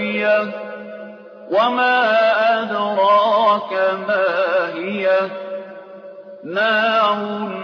هاوية وما أدراك ما هي نار